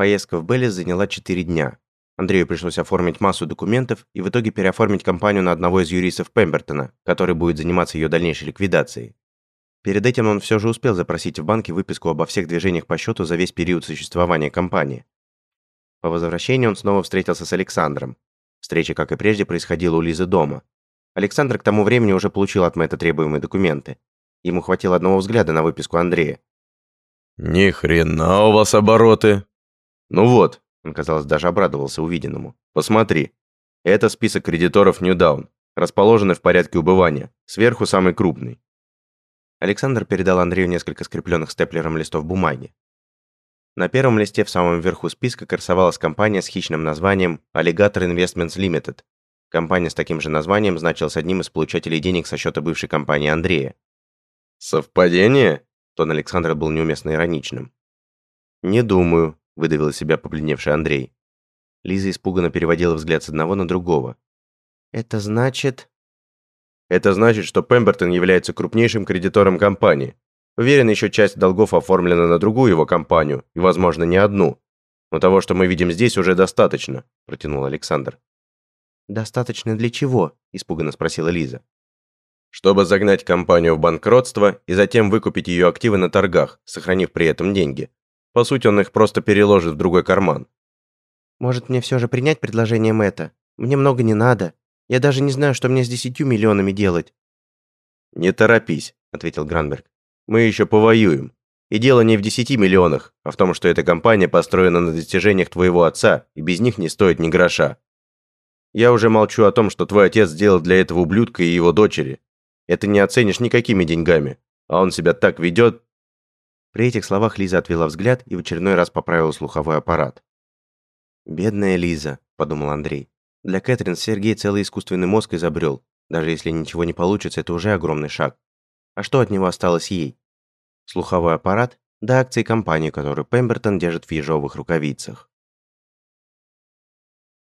Поездка в Беллис заняла 4 дня. Андрею пришлось оформить массу документов и в итоге переоформить компанию на одного из юристов Пембертона, который будет заниматься ее дальнейшей ликвидацией. Перед этим он все же успел запросить в банке выписку обо всех движениях по счету за весь период существования компании. По возвращении он снова встретился с Александром. Встреча, как и прежде, происходила у Лизы дома. Александр к тому времени уже получил от Мэтта требуемые документы. Ему хватило одного взгляда на выписку Андрея. «Ни хрена у вас обороты!» «Ну вот», он, казалось, даже обрадовался увиденному. «Посмотри. Это список кредиторов Ньюдаун, расположенный в порядке убывания. Сверху самый крупный». Александр передал Андрею несколько скрепленных степлером листов бумаги. На первом листе в самом верху списка красовалась компания с хищным названием Alligator Investments Limited. Компания с таким же названием значилась одним из получателей денег со счета бывшей компании Андрея. «Совпадение?» Тон Александра был неуместно ироничным. «Не думаю», – выдавил из себя побледневший Андрей. Лиза испуганно переводила взгляд с одного на другого. «Это значит...» «Это значит, что Пембертон является крупнейшим кредитором компании. Уверен, еще часть долгов оформлена на другую его компанию, и, возможно, не одну. Но того, что мы видим здесь, уже достаточно», – протянул Александр. «Достаточно для чего?» – испуганно спросила Лиза. «Чтобы загнать компанию в банкротство и затем выкупить ее активы на торгах, сохранив при этом деньги. По сути, он их просто переложит в другой карман. Может, мне все же принять предложение Мэтта? Мне много не надо. Я даже не знаю, что мне с десятью миллионами делать. Не торопись, ответил Гранберг. Мы еще повоюем. И дело не в десяти миллионах, а в том, что эта компания построена на достижениях твоего отца и без них не стоит ни гроша. Я уже молчу о том, что твой отец сделал для этого ублюдка и его дочери. Это не оценишь никакими деньгами. А он себя так ведет, при этих словах Лиза отвела взгляд и в очередной раз поправила слуховой аппарат. «Бедная Лиза», – подумал Андрей. «Для Кэтрин Сергей целый искусственный мозг изобрел. Даже если ничего не получится, это уже огромный шаг. А что от него осталось ей? Слуховой аппарат, да акции компании, которую Пембертон держит в ежовых рукавицах.